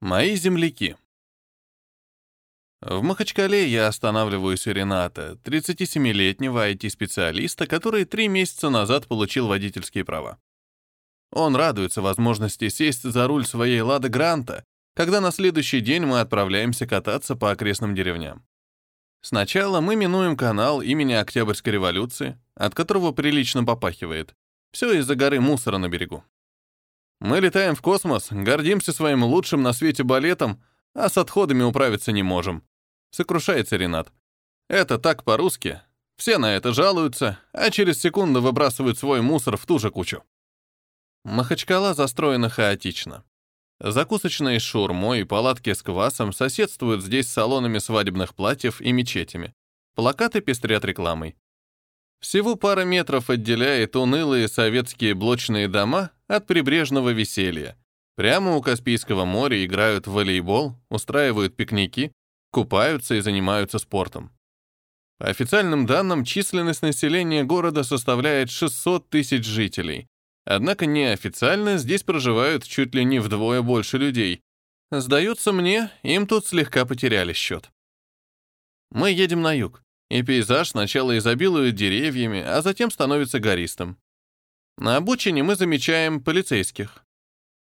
Мои земляки. В Махачкале я останавливаюсь у Рената, 37-летнего IT-специалиста, который три месяца назад получил водительские права. Он радуется возможности сесть за руль своей «Лады Гранта», когда на следующий день мы отправляемся кататься по окрестным деревням. Сначала мы минуем канал имени Октябрьской революции, от которого прилично попахивает. Все из-за горы мусора на берегу. Мы летаем в космос, гордимся своим лучшим на свете балетом, а с отходами управиться не можем. Сокрушается Ренат. Это так по-русски. Все на это жалуются, а через секунду выбрасывают свой мусор в ту же кучу. Махачкала застроена хаотично. Закусочные с шаурмой и палатки с квасом соседствуют здесь с салонами свадебных платьев и мечетями. Плакаты пестрят рекламой. Всего пара метров отделяет унылые советские блочные дома от прибрежного веселья. Прямо у Каспийского моря играют в волейбол, устраивают пикники, купаются и занимаются спортом. По официальным данным, численность населения города составляет 600 тысяч жителей. Однако неофициально здесь проживают чуть ли не вдвое больше людей. Сдается мне, им тут слегка потеряли счет. Мы едем на юг и пейзаж сначала изобилует деревьями, а затем становится гористым. На обочине мы замечаем полицейских.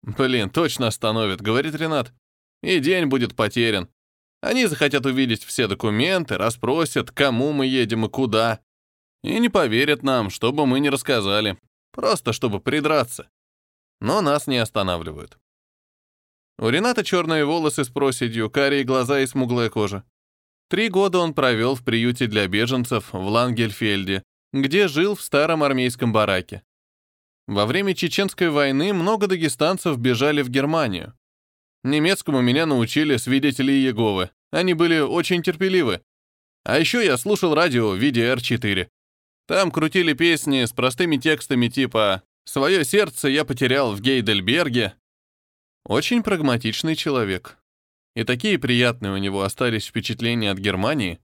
«Блин, точно остановят», — говорит Ренат. «И день будет потерян. Они захотят увидеть все документы, расспросят, кому мы едем и куда. И не поверят нам, что бы мы не рассказали. Просто чтобы придраться. Но нас не останавливают. У Рената черные волосы с проседью, карие глаза и смуглая кожа. Три года он провел в приюте для беженцев в Лангельфельде, где жил в старом армейском бараке. Во время Чеченской войны много дагестанцев бежали в Германию. Немецкому меня научили свидетели Иеговы. Они были очень терпеливы. А еще я слушал радио в виде R4. Там крутили песни с простыми текстами типа «Свое сердце я потерял в Гейдельберге». Очень прагматичный человек. И такие приятные у него остались впечатления от Германии,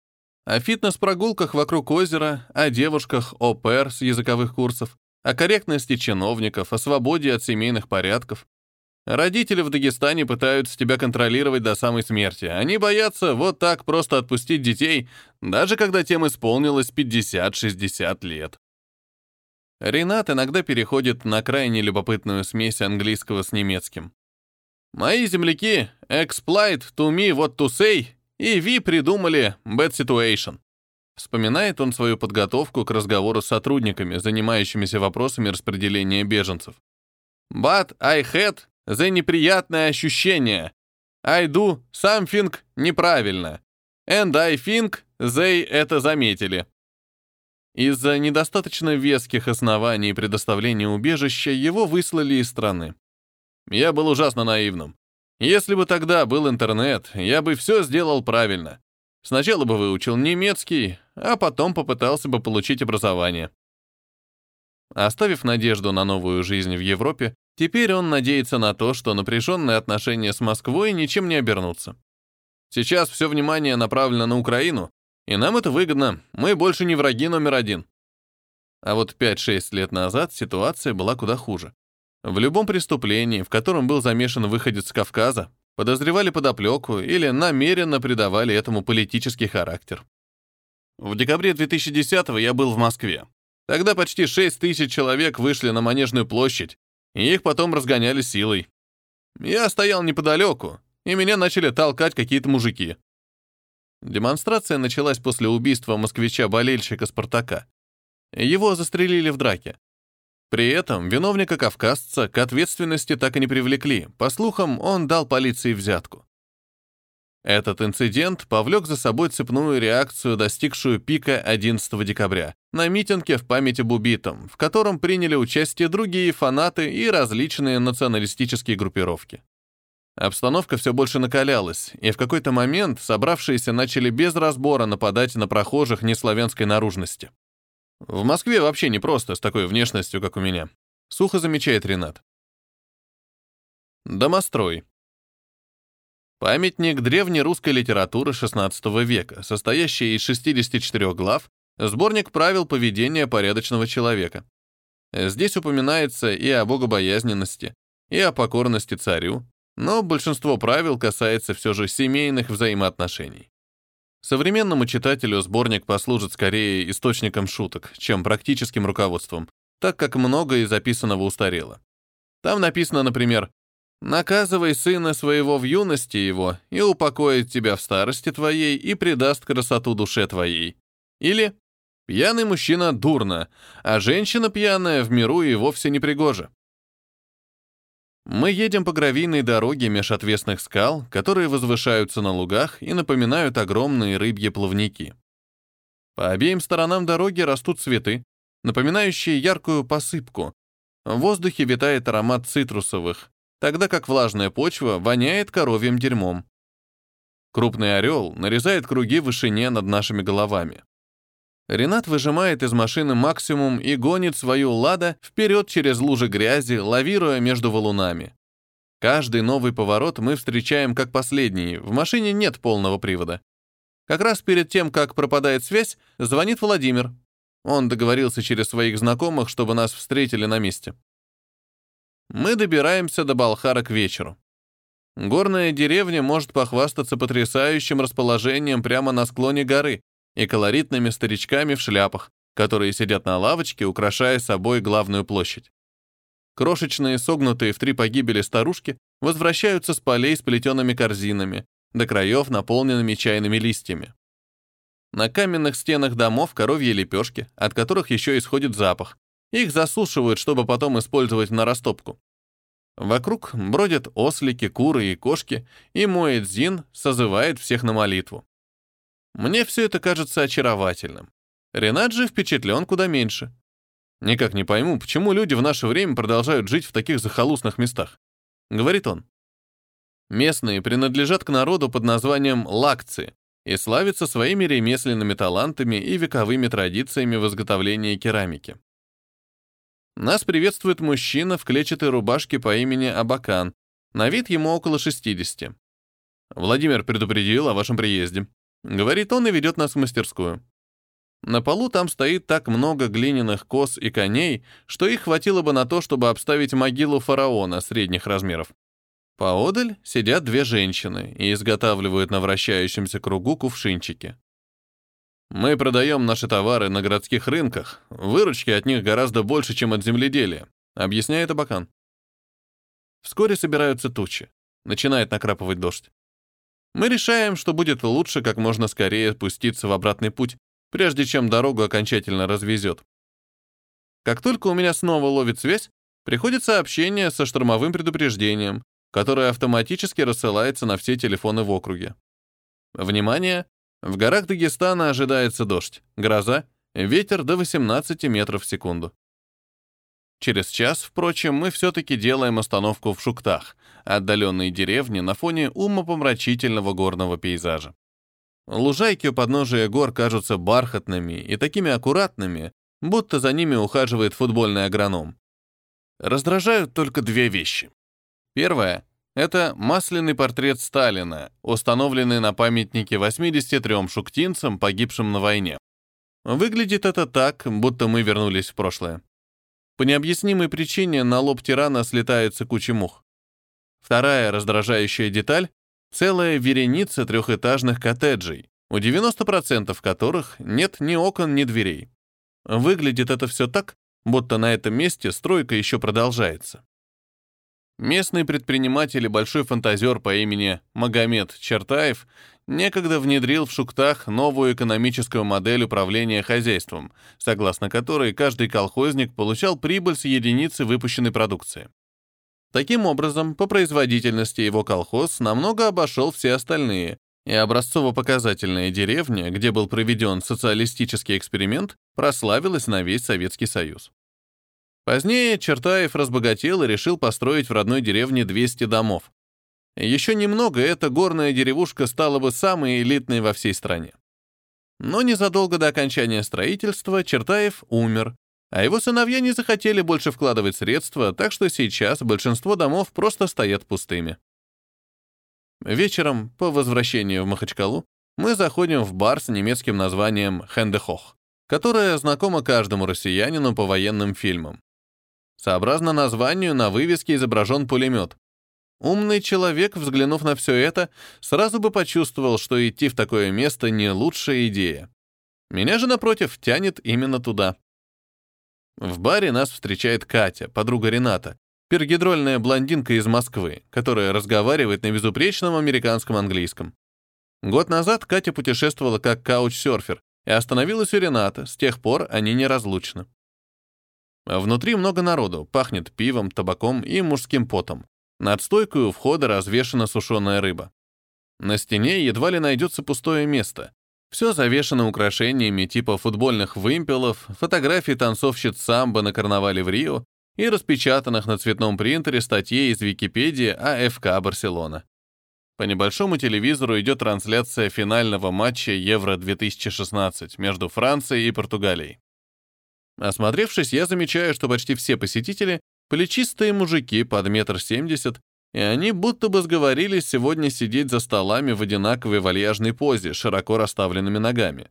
о фитнес-прогулках вокруг озера, о девушках ОПР с языковых курсов, о корректности чиновников, о свободе от семейных порядков. Родители в Дагестане пытаются тебя контролировать до самой смерти. Они боятся вот так просто отпустить детей, даже когда тем исполнилось 50-60 лет. Ренат иногда переходит на крайне любопытную смесь английского с немецким. Мои земляки exploit to me what to say и Ви придумали bad situation. Вспоминает он свою подготовку к разговору с сотрудниками, занимающимися вопросами распределения беженцев. But I had the неприятное ощущение. I do something неправильно. And I think they это заметили. Из-за недостаточно веских оснований предоставления убежища его выслали из страны. Я был ужасно наивным. Если бы тогда был интернет, я бы все сделал правильно. Сначала бы выучил немецкий, а потом попытался бы получить образование. Оставив надежду на новую жизнь в Европе, теперь он надеется на то, что напряженные отношения с Москвой ничем не обернутся. Сейчас все внимание направлено на Украину, и нам это выгодно, мы больше не враги номер один. А вот 5-6 лет назад ситуация была куда хуже. В любом преступлении, в котором был замешан выходец с Кавказа, подозревали подоплеку или намеренно придавали этому политический характер. В декабре 2010-го я был в Москве. Тогда почти 6 тысяч человек вышли на Манежную площадь, и их потом разгоняли силой. Я стоял неподалеку, и меня начали толкать какие-то мужики. Демонстрация началась после убийства москвича-болельщика «Спартака». Его застрелили в драке. При этом виновника-кавказца к ответственности так и не привлекли. По слухам, он дал полиции взятку. Этот инцидент повлек за собой цепную реакцию, достигшую пика 11 декабря, на митинге в память об убитом, в котором приняли участие другие фанаты и различные националистические группировки. Обстановка все больше накалялась, и в какой-то момент собравшиеся начали без разбора нападать на прохожих неславянской наружности. В Москве вообще не просто с такой внешностью, как у меня. Сухо замечает Ренат. Домострой. Памятник древней русской литературы XVI века, состоящий из 64 глав, сборник правил поведения порядочного человека. Здесь упоминается и о богобоязненности, и о покорности царю, но большинство правил касается все же семейных взаимоотношений. Современному читателю сборник послужит скорее источником шуток, чем практическим руководством, так как многое записанного устарело. Там написано, например, «Наказывай сына своего в юности его, и упокоит тебя в старости твоей, и придаст красоту душе твоей». Или «Пьяный мужчина дурно, а женщина пьяная в миру и вовсе не пригожа». Мы едем по гравийной дороге меж отвесных скал, которые возвышаются на лугах и напоминают огромные рыбьи плавники. По обеим сторонам дороги растут цветы, напоминающие яркую посыпку. В воздухе витает аромат цитрусовых, тогда как влажная почва воняет коровьим дерьмом. Крупный орел нарезает круги в вышине над нашими головами. Ренат выжимает из машины максимум и гонит свою «Лада» вперед через лужи грязи, лавируя между валунами. Каждый новый поворот мы встречаем как последний, в машине нет полного привода. Как раз перед тем, как пропадает связь, звонит Владимир. Он договорился через своих знакомых, чтобы нас встретили на месте. Мы добираемся до Балхара к вечеру. Горная деревня может похвастаться потрясающим расположением прямо на склоне горы, и колоритными старичками в шляпах, которые сидят на лавочке, украшая собой главную площадь. Крошечные, согнутые в три погибели старушки возвращаются с полей с плетеными корзинами, до краев наполненными чайными листьями. На каменных стенах домов коровьи лепешки, от которых еще исходит запах. Их засушивают, чтобы потом использовать на растопку. Вокруг бродят ослики, куры и кошки, и мой Эдзин созывает всех на молитву. Мне все это кажется очаровательным. Ренат же впечатлен куда меньше. Никак не пойму, почему люди в наше время продолжают жить в таких захолустных местах. Говорит он. Местные принадлежат к народу под названием лакцы и славятся своими ремесленными талантами и вековыми традициями в изготовлении керамики. Нас приветствует мужчина в клетчатой рубашке по имени Абакан. На вид ему около 60. Владимир предупредил о вашем приезде. Говорит он и ведет нас в мастерскую. На полу там стоит так много глиняных коз и коней, что их хватило бы на то, чтобы обставить могилу фараона средних размеров. Поодаль сидят две женщины и изготавливают на вращающемся кругу кувшинчики. Мы продаем наши товары на городских рынках, выручки от них гораздо больше, чем от земледелия, объясняет Абакан. Вскоре собираются тучи. Начинает накрапывать дождь. Мы решаем, что будет лучше как можно скорее спуститься в обратный путь, прежде чем дорогу окончательно развезет. Как только у меня снова ловит связь, приходит сообщение со штормовым предупреждением, которое автоматически рассылается на все телефоны в округе. Внимание! В горах Дагестана ожидается дождь, гроза, ветер до 18 метров в секунду. Через час, впрочем, мы все-таки делаем остановку в Шуктах, отдаленной деревне на фоне умопомрачительного горного пейзажа. Лужайки у подножия гор кажутся бархатными и такими аккуратными, будто за ними ухаживает футбольный агроном. Раздражают только две вещи. Первое — это масляный портрет Сталина, установленный на памятнике 83 шуктинцам, погибшим на войне. Выглядит это так, будто мы вернулись в прошлое. По необъяснимой причине на лоб тирана слетается куча мух. Вторая раздражающая деталь — целая вереница трехэтажных коттеджей, у 90% которых нет ни окон, ни дверей. Выглядит это все так, будто на этом месте стройка еще продолжается. Местный предприниматель и большой фантазер по имени Магомед Чертаев некогда внедрил в Шуктах новую экономическую модель управления хозяйством, согласно которой каждый колхозник получал прибыль с единицы выпущенной продукции. Таким образом, по производительности его колхоз намного обошел все остальные, и образцово-показательная деревня, где был проведен социалистический эксперимент, прославилась на весь Советский Союз. Позднее Чертаев разбогател и решил построить в родной деревне 200 домов, еще немного, эта горная деревушка стала бы самой элитной во всей стране. Но незадолго до окончания строительства Чертаев умер, а его сыновья не захотели больше вкладывать средства, так что сейчас большинство домов просто стоят пустыми. Вечером, по возвращению в Махачкалу, мы заходим в бар с немецким названием «Хендехох», которое знакомо каждому россиянину по военным фильмам. Сообразно названию, на вывеске изображен пулемет, Умный человек, взглянув на все это, сразу бы почувствовал, что идти в такое место не лучшая идея. Меня же, напротив, тянет именно туда. В баре нас встречает Катя, подруга Рената, пергидрольная блондинка из Москвы, которая разговаривает на безупречном американском английском. Год назад Катя путешествовала как каучсерфер и остановилась у Рената, с тех пор они неразлучны. Внутри много народу, пахнет пивом, табаком и мужским потом. Над стойкой у входа развешена сушеная рыба. На стене едва ли найдется пустое место. Все завешено украшениями типа футбольных вымпелов, фотографий танцовщиц самбо на карнавале в Рио и распечатанных на цветном принтере статей из Википедии АФК Барселона. По небольшому телевизору идет трансляция финального матча Евро-2016 между Францией и Португалией. Осмотревшись, я замечаю, что почти все посетители — плечистые мужики под метр семьдесят, и они будто бы сговорились сегодня сидеть за столами в одинаковой вальяжной позе, широко расставленными ногами.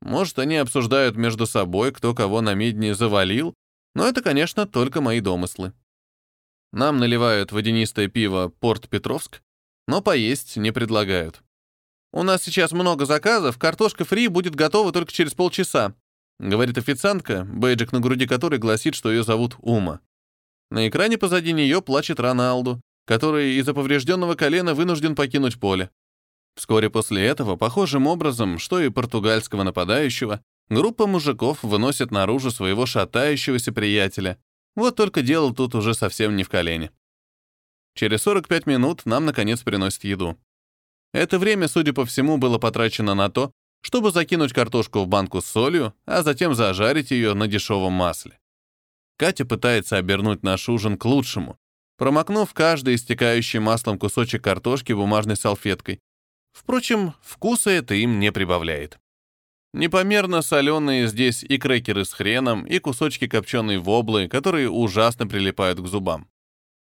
Может, они обсуждают между собой, кто кого на медне завалил, но это, конечно, только мои домыслы. Нам наливают водянистое пиво «Порт Петровск», но поесть не предлагают. «У нас сейчас много заказов, картошка фри будет готова только через полчаса», говорит официантка, бейджик на груди которой гласит, что ее зовут Ума. На экране позади нее плачет Роналду, который из-за поврежденного колена вынужден покинуть поле. Вскоре после этого, похожим образом, что и португальского нападающего, группа мужиков выносит наружу своего шатающегося приятеля. Вот только дело тут уже совсем не в колене. Через 45 минут нам, наконец, приносят еду. Это время, судя по всему, было потрачено на то, чтобы закинуть картошку в банку с солью, а затем зажарить ее на дешевом масле. Катя пытается обернуть наш ужин к лучшему, промокнув каждый истекающий маслом кусочек картошки бумажной салфеткой. Впрочем, вкуса это им не прибавляет. Непомерно соленые здесь и крекеры с хреном, и кусочки копченой воблы, которые ужасно прилипают к зубам.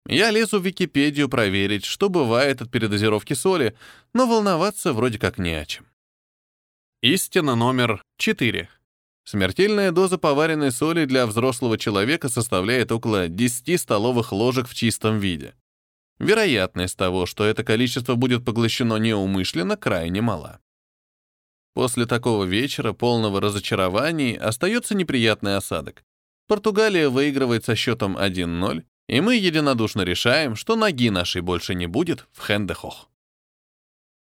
Я лезу в Википедию проверить, что бывает от передозировки соли, но волноваться вроде как не о чем. Истина номер 4. Смертельная доза поваренной соли для взрослого человека составляет около 10 столовых ложек в чистом виде. Вероятность того, что это количество будет поглощено неумышленно, крайне мала. После такого вечера, полного разочарований, остается неприятный осадок. Португалия выигрывает со счетом 1-0, и мы единодушно решаем, что ноги нашей больше не будет в Хендехох.